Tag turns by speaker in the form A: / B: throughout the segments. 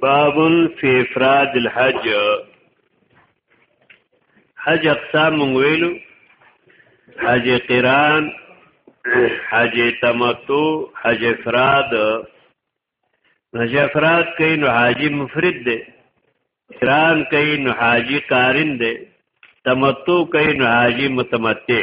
A: باب فی افراد الحج حج اقسام ویلو حج قران حج تمتع حج افراد حج افراد کوي نو حاجی مفرد دی قران کوي نو حاجی قارن دی تمتع کوي نو حاجی متمتع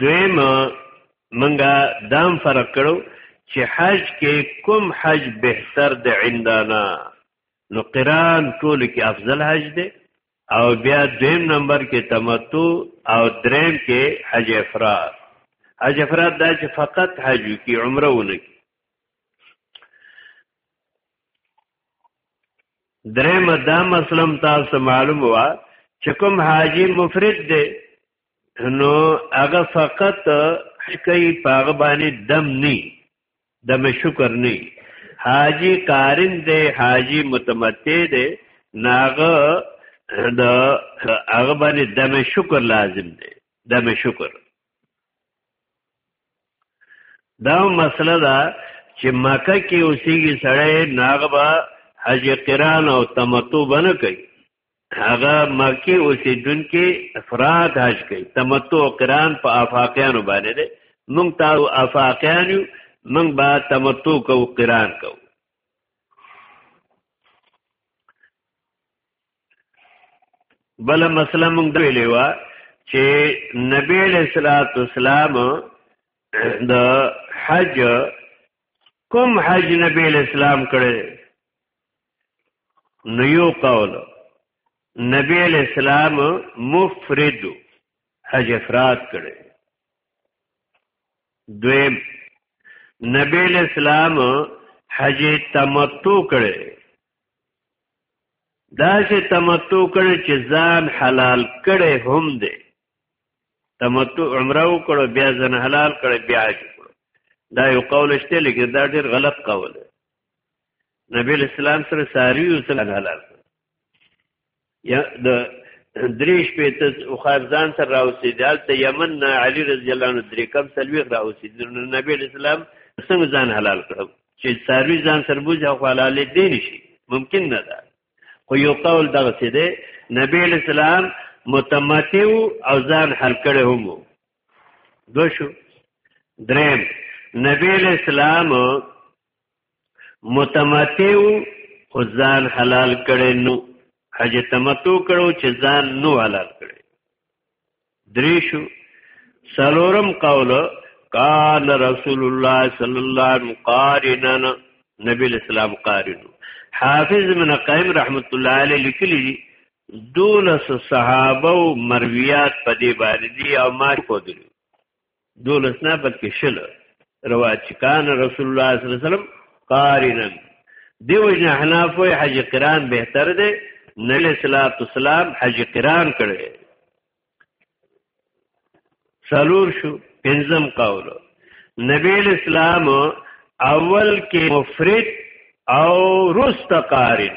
A: دویم منګه دام فرق کړو چې حج کې کوم حج بهتر د عندنا نو قران ټول کې افضل حج دی او بیا دویم نمبر کې تمتع او دریم کې حج افراد حج افراد دا چې فقط حج کې عمره ونه کې درېمه دا مسلم تاسو معلوم وا چې کوم حاجی مفرد دی نو هغه فقط کوي پاغه باندې دم ني دم شکر ني حاجی قارن دی حاجی متمتع دی ناغه د هغه باندې دم شکر لازم دی دم شکر دا مسله ده چې مکه کې اوسېږي سړی ناغه به حج قران او تمتع بنه کوي هغه مکه اوسېدونکو افراد حج کوي تمتع قران په افاقیانو باندې ده مونږ تا افاقیان یو مونږ با تمتع کو قران کو بل مسله مونږ د ویلې و چې نبی له صلوات والسلام د حج کوم حج نبی له اسلام کړي نو یو قول نبی له اسلام مفرد حج افراد کړي دویم نبی له اسلام حج تمتع کړي دا چې تمتع کړي چې ځان حلال کړي هم دی تمتع عمره وکړو بیا ځان حلال کړي بیا کړو دا یو قول شته لکه دا ډیر غلط قول دی نبی اسلام سره ساری او سره حلال یا د دریش په ته خارزان سره راوسی دال ته یمن نه علی رضی الله عنه درې کم سلوي راوسی د نبی اسلام څنګه ځان حلال کړو چې ساروی ځان سره بوج او حلال دي نشي ممکن نه ده خو یو قول دغه څه دی نبی اسلام متمتع او ځان حل کړي هم دو شو دریم نبی اسلام متمتع خو ځان حلال کړي نو حج تمتع کړو چې ځان نو حلال کړي دریشو سلورم قول قال رسول الله صلی الله علیه وسلم قارنا نبی اسلام قارن حافظ ابن قیم رحمت الله علیه لیکلی دی دولس صحابه او مرویات په دې باندې دی او ما کو دي دولس نه بلکې شل روایت چې کان رسول الله صلی الله علیه وسلم قارنا دیو جن حناف وی حج قران بهتر دی نبی صلی الله علیه وسلم حج قران کړي سلور شو پنځم قول نبی اسلام اول کې مفرد او رست قارن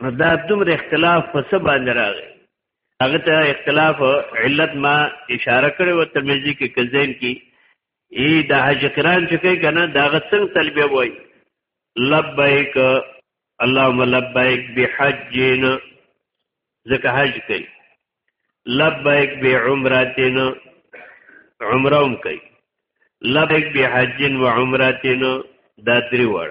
A: نو دا دومره اختلاف په څه باندې راغی هغه ته اختلاف علت ما اشاره کړې و ترمذی کې کزین کې ای د حج قران چې کوي کنه دا غسن تلبیه وای لبیک اللهم لبیک بحجین ځکه حج کوي لبیک بعمرتین عمره هم کوي لبیک بحجین و عمرتین دا درې وړ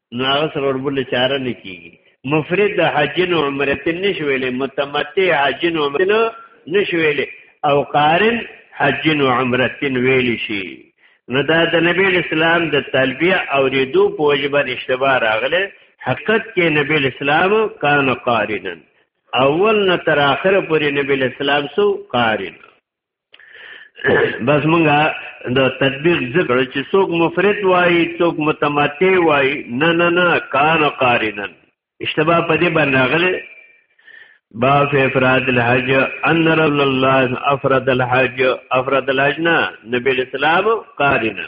A: نو هغه سره وربل چاره نه کیږي مفرد د حجن او عمره تن نشویلې متمتع حجن او عمره نشویلې او قارن حجن او عمره تن ویل شي نو دا د نبی اسلام د تلبیه او ریدو په وجبه اشتباه راغله حقیقت کې نبی اسلام کان قارنن اول نه تر اخر پورې نبی اسلام سو قارن بس مونږه د تطبیق ذکر چې څوک مفرد وای څوک متمتع وای نه نه نه کان قارنن اشتباه پدې باندې راغله با فی افراد الحج ان رسول الله افراد الحج افراد الحج نه نبی اسلام قارنا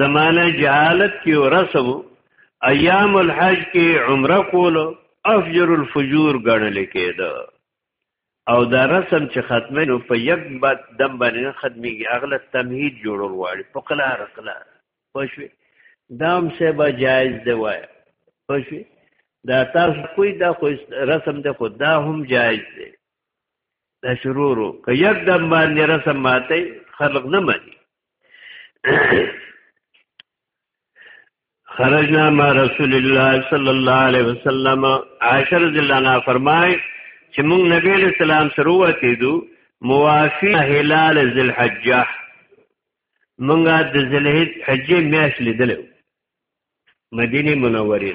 A: زمانه جهالت کې ورسو ایام الحج کې عمره کول افجر الفجور ګڼل کېده او دا رسم چې ختمه نو په یک بعد دم باندې ختميږي اغله تمهید جوړول واړي په قلار قلار پښوی دام سه با جایز دی وای پښوی دا تاسو کوئی دا خو رسم د خدا هم جایز دی دا شروع ورو که یک دم باندې رسم ماته خلق نه مانی خرجنا مع رسول الله صلی الله علیه وسلم عاشر ذلانا فرمای چې موږ نبی علیہ السلام سره وته دو موافی هلال ذل حجه موږ د ذل حجه میاش لیدل مدینه منوره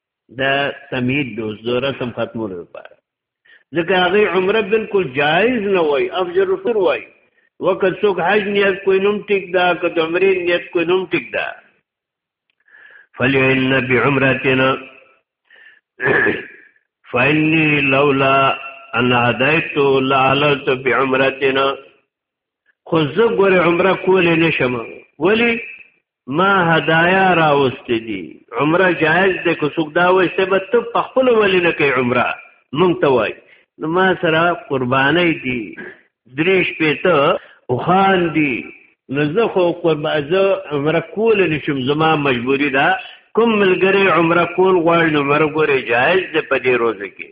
A: د تمهید د زوره سم ختمولو لپاره ځکه هغه عمره بالکل جایز نه وای افجر رسول وای وکه څوک حج نیت کوی نوم ټیک دا که د عمرې نیت کوی نوم ټیک دا فلعن بعمرتنا فإني لولا أن هديت لعللت بعمرتنا خو زه ګورې عمره کولې نشم ولی ما هدايا راوستي دي عمره جائز ده کو څوک دا وایي چې به ته په خپل ولې نه کوي عمره مونږ ته وایي نو ما سره قرباني دي دریش پېته او خان دي نو زه خو قربان زه عمره کول نشم زما مجبوری ده کوم ملګری عمره کول غواړي نو عمره ګوري جائز ده په دې روزه کې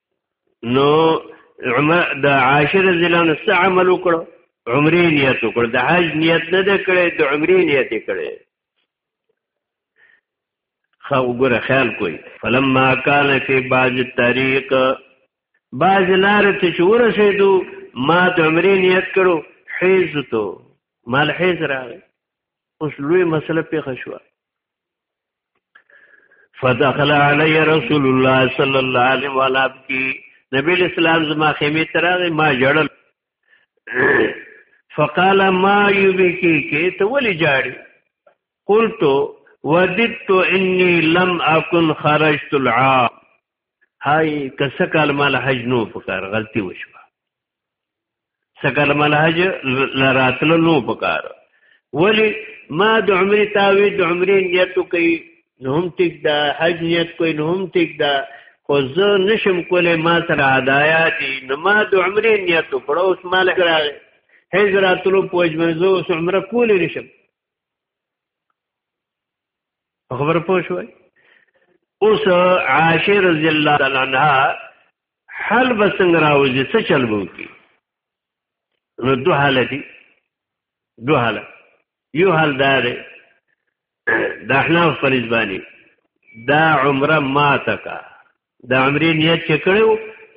A: نو عمر د عاشر ځلان څه عمل وکړو عمرې نیت وکړ د حج نیت نه ده کړې د عمرې نیت یې کړې خو وګوره خیال کوی فلما کان فی بعض الطريق بعض لار ته چې ورسېدو ما د عمرې نیت کړو حیز ته مال حیز راغی اوس لوی مسله پیښه شوه فدخل علی رسول الله صلی الله علیه و آله کی نبی اسلام زما خیمه تراغه ما جړل فقال ما یبکی کی ته ولی جاړي قلت وددت انی لم اكن خرجت العام هاي کسه کال مال حج نو پکار غلطي وشوه سکل ملحج لراتل نو پکار ولی ما د عمرې تاوی د عمرې نیت کوي نو هم ټیک دا حج نیت کوي نو هم ټیک دا خو زه نشم کولای ما سره هدایا دي نو ما د عمرې نیت کړو اوس مال کراغه حضرات لو پوج منزو اوس عمره کولې نشم خبر پوه شوي اوس عائشه رضی الله تعالی عنها حل به څنګه راوځي څه چل به وکړي نو دوه حاله دي دوه حاله یو حال دا دی د احناف په نسباني دا عمره ماته کا د عمرې نیت چې کړو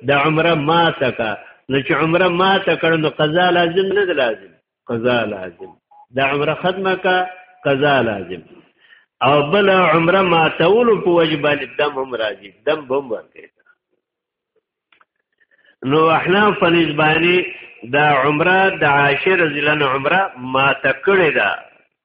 A: د عمره ماته کا نو چې عمره ماته کړو نو قضا لازم نه دی لازم قضا لازم دا عمره ختمه کا قضا لازم او بل عمره ما تول په وجبان دم هم راځي دم بم ورکړي نو احنا فنزبانی دا عمره د عاشر ضلع عمره ما تکړه ده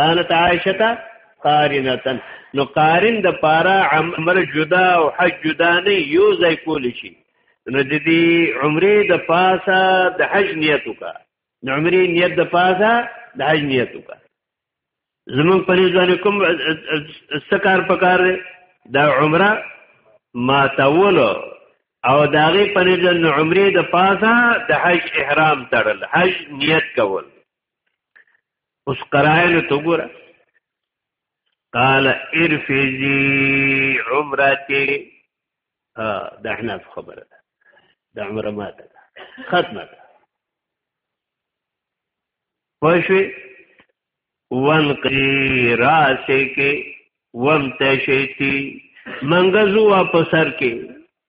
A: کانت عائشه قارنتن نو قارن د پارا عمر جدا او حج جدا نه یو ځای کول شي نو د دې عمره د پاسه د حج نیت وکا نو عمره نیت د پاسه د حج نیت وکا زمون پرې ځان کوم سکار پکار دا عمره ما تول او داغه پرې ځان عمره د پاسه د حج احرام تړل حج نیت کول اوس قرائن ته ګوره قال ارفزي عمرتي ها د احناف خبره ده د عمره ماته ده ختمه ده پښوی وان قری راسه کې وم تشیتی منګزو په سر کې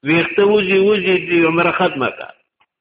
A: ویخته وزي وزي دی عمره ختمه کا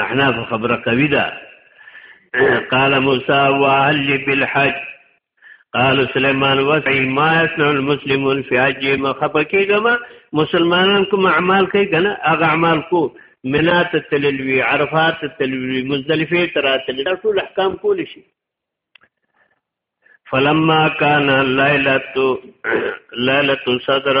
A: نحنا په خبره قوی ده قال موسى وهل بالحج قال سليمان وسعي ما يصنع المسلمون في حج مخبكيغما مسلمانان کوم اعمال کوي کنه هغه اعمال کو منات تللوي عرفات تللوي مزدلفه تراتل دا ټول احکام کول شي فلما كان ليله ليله صدر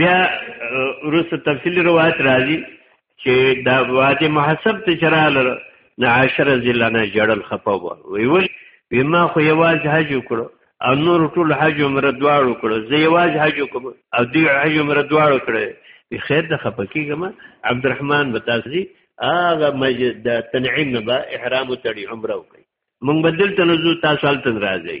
A: بیا روس تفصیلی روایت راځي چې دا وادي محسب ته چراله نه عشر ذله نه جړل خپه وو وی وی بما خو یواز حج وکړو او نور ټول حج عمره دواړو کړو زه یواز حج وکم او دی حج عمره دواړو کړو به خیر د خپه کیګم عبدالرحمن بتاسي هغه مسجد د تنعیم نه به احرام تړي عمره وکړي مونږ بدل تنزو تاسو تل راځي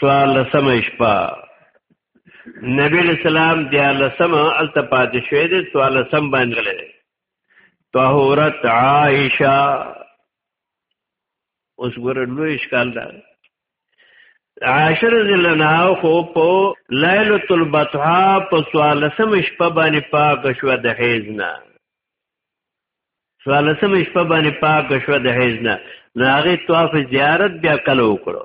A: څوارلسمه شپه نبی علیہ السلام دیارلسم الته پاتې شوی دی څوارلسم باندې غلی دی طهورت عائشه اوس ګوره لوی اشکال ده عائشه رضی الله عنها خو په ليله البطحا په څوارلسم شپه باندې پاک شو د حیز نه څوارلسم شپه باندې پاک شو د حیز نه نو هغه طواف زیارت بیا کله وکړو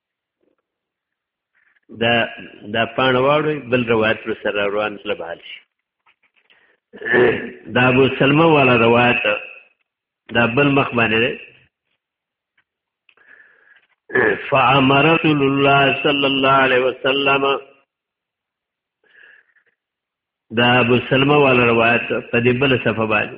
A: دا دا پان واړوي بل روایت پر سره روان سره بحال شي دا ابو سلمہ والا روایت دا بل مخ باندې ده فامر رسول الله صلی الله علیه وسلم دا ابو سلمہ والا روایت په دې بل صفه باندې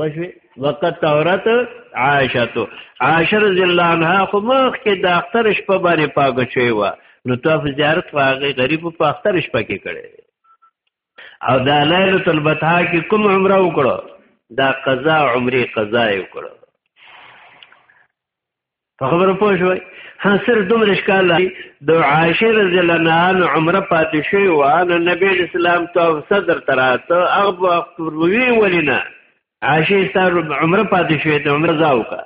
A: پښوی وقت تورت عائشه تو عائشه رضی الله عنها خو مخ کې د اختر شپه باندې پاګه شوی و نو طواف زیارت واغې غریب په اختر شپه کې کړي او دا ليله البتها کې کوم عمره وکړو دا قضا عمره قضا وکړو په خبره پوه شوي ها سر دومره اشکال لري د عائشه رضی الله عنها عمره پاتې شوی و نو نبی اسلام تو صدر تراته هغه وخت وی ولینا عائشه ستار عمره پاتې شوی ته عمره زاوکا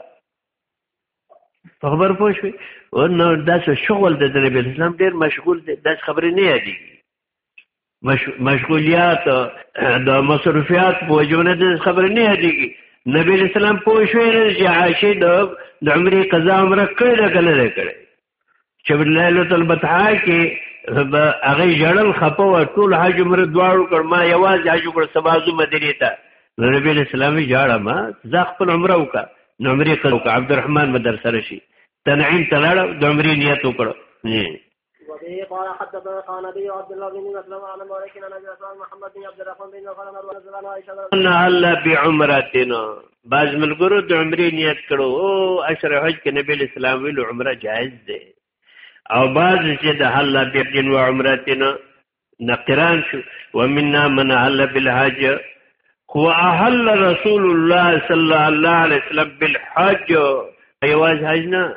A: په خبره پوه شوي او نو داسې شغل د نبی اسلام ډیر مشغول دی داسې خبرې نه یادېږي مش... مشغولیات د مصروفیات په وجونه د خبر نه هدیږي نبی اسلام پوه شوی نه چې عائشه د د عمرې قضا عمره کړې ده کنه نه کړې چې ليله البتحا کې هغه جړل خپو ټول حج عمره دواړو کړ ما یوازې حج کړ سبازو مدینه ته نبی اسلام یې جاړه ما ځ خپل عمره وکړه نو عمرې کړو عبدالرحمن مدرسره شي تنعیم تلاړ د عمرې نیت وکړو
B: وبه قال حدثنا قانبي عبد الله بن مسلم عن مالك عن ابي عثمان محمد بن عبد الرحمن بن عوف عن رضي الله عنه
A: ان الله بعمرتنا باز ملګرو د عمرې نیت کړو او اشر حج کې نبی اسلام ویل عمره جائز ده او باز چې د الله بحجن و عمرتنا نقران شو ومنا من اهل بالحج هو اهل رسول الله صلی الله علیه وسلم بالحج ایواز حج نه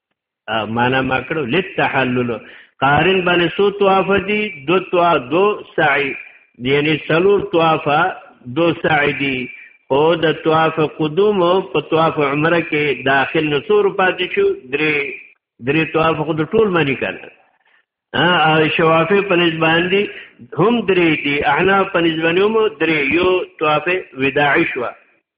A: معنا ما کړو للتحلل قارن باندې سو طواف دي دو طواف دو سعي یعنی سلور طواف دو سعي دي او د طواف قدوم په طواف عمره کې داخل نسور پاتې شو درې درې طواف خود ټول مانی کړه ا شوافه په نسبان دي هم درې دي احنا په نسبانه هم درې یو طواف وداعي شو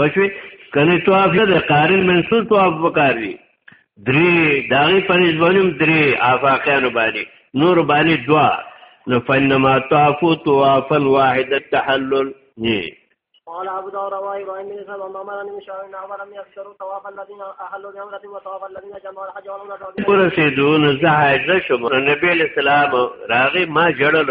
A: پښوی کني طواف نه قارن منصور طواف وکاري درې داغي پنځ بنم درې افاقانو باندې نور باندې دوا نو فنما طواف طواف الواحد التحلل ني
B: قال ابو داود رواه ابراهيم بن سعد وما مر من شهر نعبر لم يكثروا طواف الذين اهلوا بعمره وطواف الذين جمعوا الحج والعمره
A: ورسېدون زه حاضر شوم نبی اسلام راغي ما جړل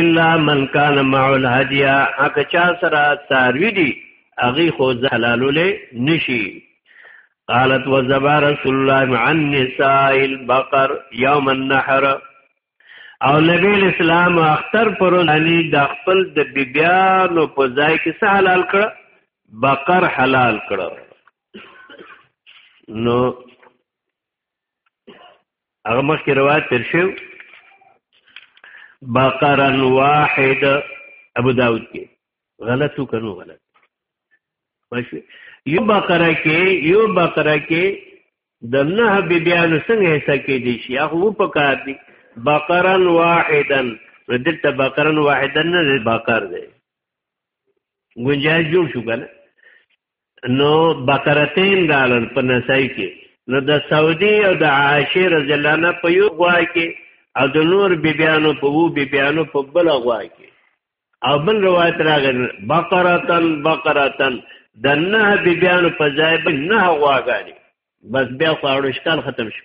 A: الا من کان مع الهدیا هغه چا سره ساروی دی هغه خو زهلالوله نشي قالت وزبا رسول الله عن نساء البقر يوم النحر او نبی اسلام اختر پر علی د خپل د بیبیانو په ځای کې څه حلال کړ بقر حلال کړ نو هغه مخکې روایت تر شو بقرا واحد ابو داود کې غلط وکړو غلط ماشي یو بقره کې یو بقره کې د نه بیبیانو څنګه حصہ کې دي شي هغه و پکار دي بقرا واحدا دلته بقرا واحدا نه بقر دی گنجائش جوړ شو کنه نو بقرتین رالل په نسای کې نو د سعودي او د عائشه رضی الله عنها په یو غوا کې او د نور بیبیانو په وو بیبیانو په بل غوا کې او بل روایت راغلی بقرتن بقرتن د نه بیبیانو په ځای به نه غواګانی بس بیا خواړو شکل ختم شو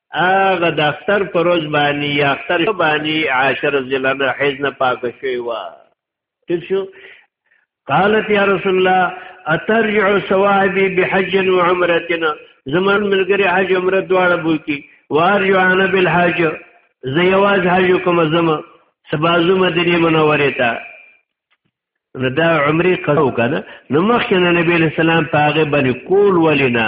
A: هغه د اختر پر ورځ باندې یا اختر باندې عائشه رضی الله عنها حیز نه پاک شوی و ٹھیک شو قالت یا رسول الله اترجع صواحبي بحج وعمرتنا زمان ملګری حج عمره دواړه بو کی وارجو انا بالحج زه یواز حج کوم زما سبازو مدینه منوره ته نو دا عمرې قضا وکړه نو مخکې نبی له سلام پاغه باندې کول ولینا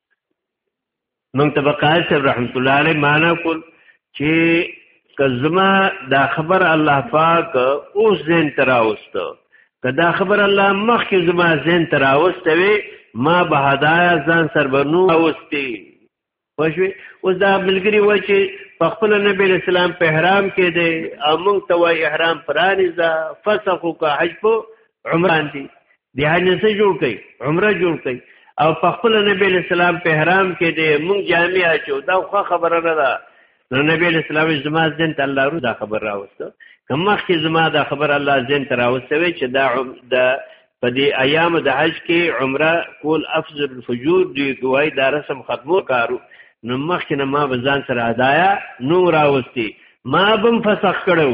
A: مونږ ته بقای صاحب رحمت الله علیه معنا کول چې کزما دا خبر الله پاک اوس زین تراوست کدا خبر الله مخ کې زما زین تراوست وي ما به هدايا ځان سربنو اوستي پښوی اوس دا ملګری و چې په خپل نبی اسلام په احرام کې دی او مونږ ته وای احرام پرانیزه فسخو کا حج په عمران دی دی حنیسه جوړ کړي عمره جوړ کړي او په خپل نبی اسلام په احرام کې دی مونږ جامع اچو دا خو خبره نه ده نو نبی اسلام زما ځین ته الله رو دا خبر راوسته کوم مخکې زما دا خبر الله ځین ته راوسته وی چې دا د په دې ایام د حج کې عمره کول افضل الفجور دی دوی دا رسم ختمو کارو نو مخکې نه ما بزان سره ادایا نو راوستي ما بم فسخ کړو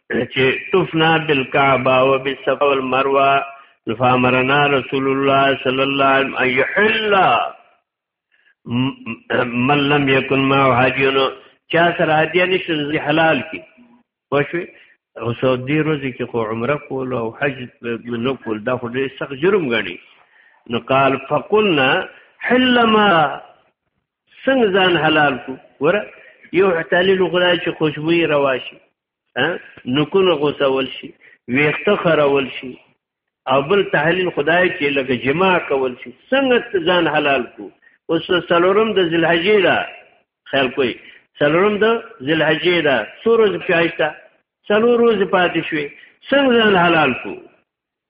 A: چې طفنا بالکعبه وبالصفا والمروه فامرنا رسول الله صلی الله علیه وسلم ان يحل من لم يكن معه حاجون چا سره هدیه نشو حلال کی وشوي او سعودي روزي کې خو عمره کول او حج نو کول دا خو ډېر سخت جرم غني نو قال فقلنا حل ما څنګه ځان حلال کو ور یو تعلیل غلا چې خوشبوئی رواشي نکونه غوسول شي ویخته خرول شي او بل تحلیل خدای چې لکه جما کول شي څنګه ځان حلال کو اوس سلورم د ذلحجې دا خیال کوي سلورم د ذلحجې دا څو ورځې پیاشته څلور ورځې پاتې شوې څنګه ځان حلال کو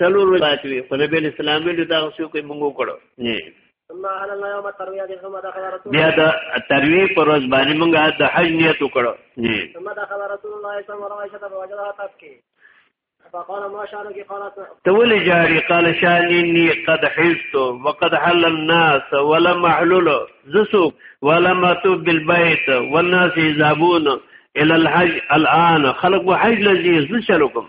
A: څلور روایت وي خو نبی اسلام ویل دا څه کوي موږ وکړو نه بیا د تروی پر ورځ باندې موږ د حج نیت وکړو نه
B: ثم دخل رسول الله صلی الله علیه وسلم وجدها تبكي فقال ما شانك قالت
A: تول جاري قال شانني قد حزت وقد حل الناس ولم احلل زسوق ولم اتوب بالبيت والناس يذهبون الى الحج الان خلق حج
B: لذي زشلكم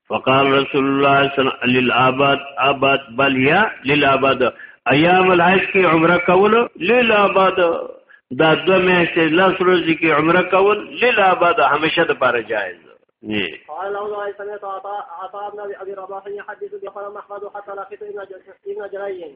B: وقال رسول الله
A: صلی الله علیه للابد ابد بل یا للابد ایام الحج کې عمره کول للابد دا دو میاشتې لس ورځې کې عمره کول للابد همیشه د پاره جایز دی
B: قال الله سمعت عطاء عطاء بن ابي رباح يحدث بقول محمد حتى لقيت ابن جريج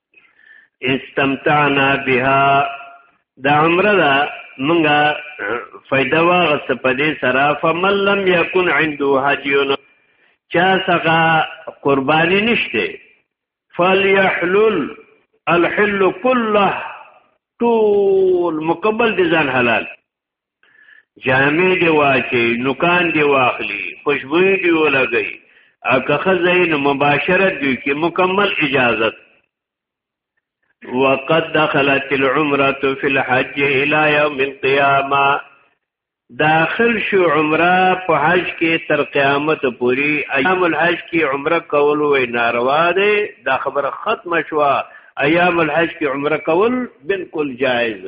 A: استمتعنا بها دا عمره دا منګه فائدہ واغست په دې سره فمن لم يكن عنده هديون چا څنګه قرباني نشته فليحلل الحل كله ټول مقبل دي ځان حلال جامې دی واچي نوکان دی واخلي خوشبوئی دی ولګي او که خزین مباشرت دی کې مکمل اجازت وقد دخلت العمره في الحج الى يوم القيامه داخل شو عمره په حج کې تر قیامت پوري ایام الحج کې عمره کول وې ناروا ده دا خبره ختمه شوه ایام الحج کې عمره کول بالکل جائز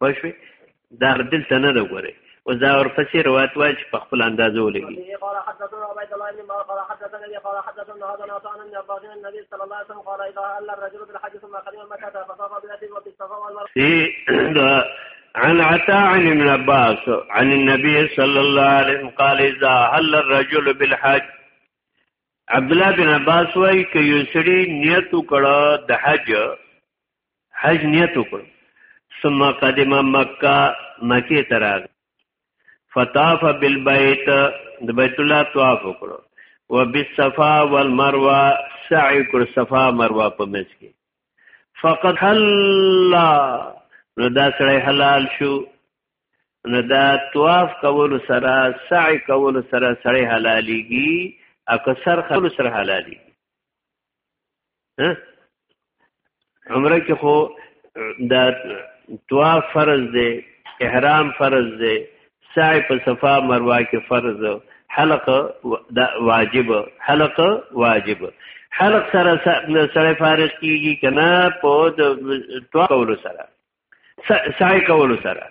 A: پوه شوې دا دلته نه ده ګورې اوس دا ورپسې روایت وایي چې په خپل اندازه ولګي عن عطاء عن ابن عباس عن النبي صلى الله عليه وسلم قال اذا هل الرجل بالحج عبد الله بن عباس وايي ک یو سړي نیت وکړه د حج حج نیت وکړ ثم قدم مکه مکه تراغ فطاف بالبيت د بیت الله طواف وکړو وبالصفا والمروه سعی کړ صفا مروه په منځ کې فقط حلا نو دا سړی حلال شو نو دا طواف کول سره سعی کول سره سړی حلاليږي اکثر خلک سره حلاليږي عمره کې خو دا طواف فرض دی احرام فرض دی سعی په صفا مروه کې فرض حلق واجب حلق واجب حلق سره سره فارغ کیږي کنه په طواف کولو سره سعی کولو سره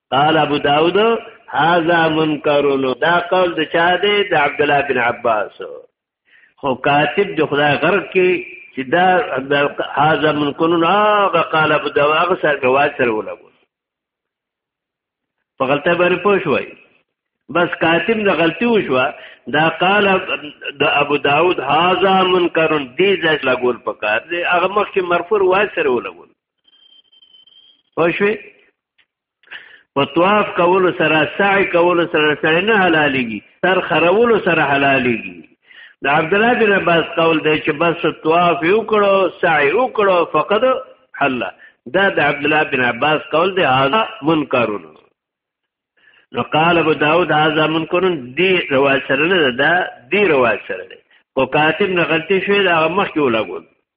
A: قال ابو داود هذا منکر دا قول د چا دی د عبد الله بن عباس خو کاتب د خدای غرق کې چې دا هاذا من کنون هغه قال ابو داود هغه سره جواز سره ولګو په غلطه باندې پوه شوي بس کاتب نه غلطي وشو دا قال د ابو داود هاذا من کنون دې ځای لګول پکار دی هغه مخکې مرفوع وای سره ولګو پښوی په طواف کول سره سعی کول سره سره نه حلاليږي تر خرول سره حلاليږي د عبد الله بن عباس قول دی چې بس طواف یو کړو سعی یو کړو فقط حل دا د عبد الله بن عباس قول دی هاذا منکرون نو قال ابو داود هاذا منکرون دی روایت سره نه ده دی روایت سره ده او کاتب نه غلطی شوی دا مخکې ولګول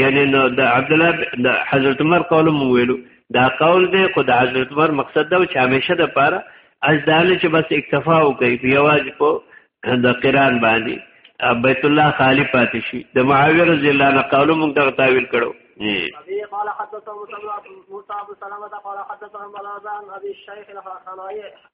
A: یعنی نو د عبد الله د حضرت عمر قول مو ویلو دا قول دی خو د حضرت عمر مقصد دا چې همیشه د پاره اجدال چې بس اکتفا وکړي په یواز په د قران باندې بیت الله خالی پاتې شي د معاویه رضی الله عنه قول مو دغه تعویل کړو
B: ابي قال حدثنا موسى بن سلمة قال حدثنا بلازان ابي الشيخ
A: الخلائي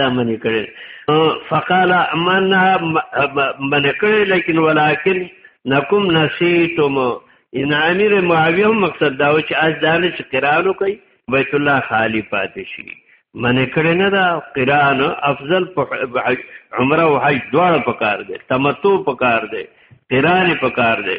A: دا منی کړی فقال من من کړی لیکن ولکن نکم نسیتم ان امیر معاویه مقصد دا و چې از دانه چې قرانو کوي بیت الله خالی پاتې شي من کړی نه دا قران افضل عمره او حج دواړه پکار دي تمتع پکار دي قران پکار دي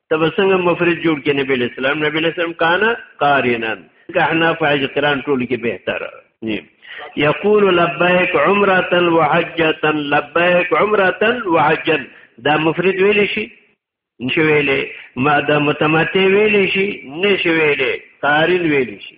B: ته به
A: څنګه مفرد جوړ کې نبی له سلام نبی له سلام کانا قارنن که حناف اجتران ټول کې بهتر نیم یقول لبیک عمره وحجه لبیک عمره وحجا دا مفرد ویل شي نشویلې ما دا متمتع ویل شي نشویلې قارن ویل شي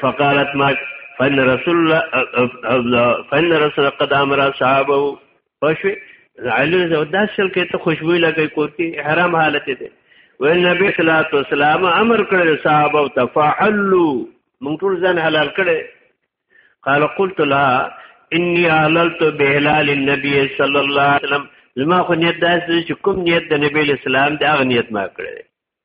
A: فقالت ما فإن رسول الله فإن رسول قد امر اصحابه پښوی علي زو دا شل کې ته خوشبوې لګي کوتي حرام حالت دي وې نبی صلی الله علیه وسلم امر کړل صحابه او تفعلوا مونږ ټول ځان حلال کړي قال قلت لها اني عللت بهلال النبي صلى الله عليه وسلم زما خو نیت داسې چې کوم نیت د نبی اسلام د اغنیت ما کړی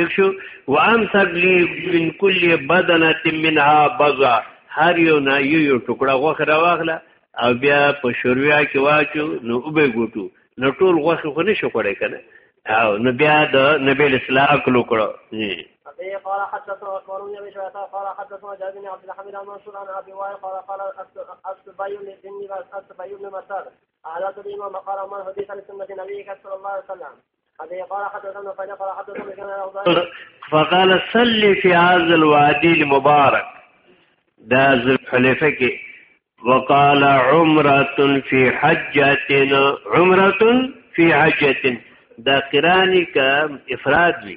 A: ټیک شو وامسک لی من کل بدنه منها بزا هر یو نه یو یو ټوکړه غوخه راواخله او بیا په شوریا کې واچو نو وبې ګوټو نو ټول غوخه خو نشو کړی کنه او نو بیا د نبی اسلام اکل وکړو به
B: قال حدثنا عثمان بن ابي شيبه قال حدثنا جابر بن عبد الحميد عن منصور عن ابي وائل قال قال السبي بن السبي بن مسعود على تبين وقال من حديث لسنه النبي صلى الله عليه وسلم
A: فقال صلي في هذا الوادي المبارك دا ذوالحلیفه کې وقال عمره في حجة عمره في حجة دا قران کا افراد وی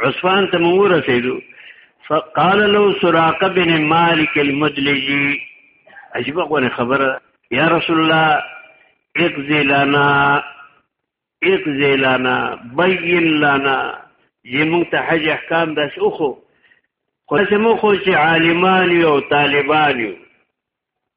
B: عثمان ته مو ورسېدو فقال
A: له سراقه بن مالک المدلجي عجیب غوړي خبره یا رسول الله اقضي لنا اقضي لنا بين لنا یمون ته حج احکام داس اوخو خو سمو خو چې عالمان یو طالبان یو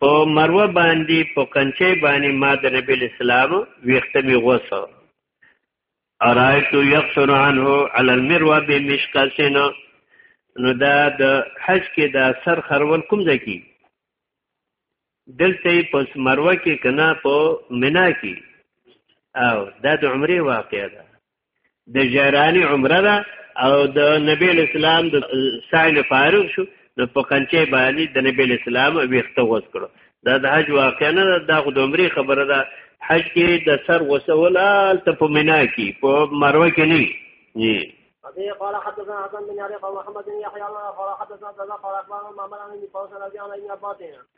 A: په مروه باندې په کنچې باندې ما د نبی اسلام ویخته می غوسه ارایت یقصر عنه علی المروه بمشقسن نو دا د حج کې دا سر خرول کوم ځای کی دلته په مروه کې کنا په منا کې او دا د عمره واقعه ده د جرانی عمره ده او د نبی اسلام د ساين فارغ شو نو په قنچه باندې د نبی اسلام ویخته وس کړو دا د حج واقع نه ده دا د عمره خبره ده حج کې د سر وسولال ته په مینا کې په مروه کې نه
B: جی ابي قال حدثنا حسن بن علي قال محمد بن يحيى قال حدثنا ذا قال اخبرنا معمر عن ابن قوس رضي الله عنه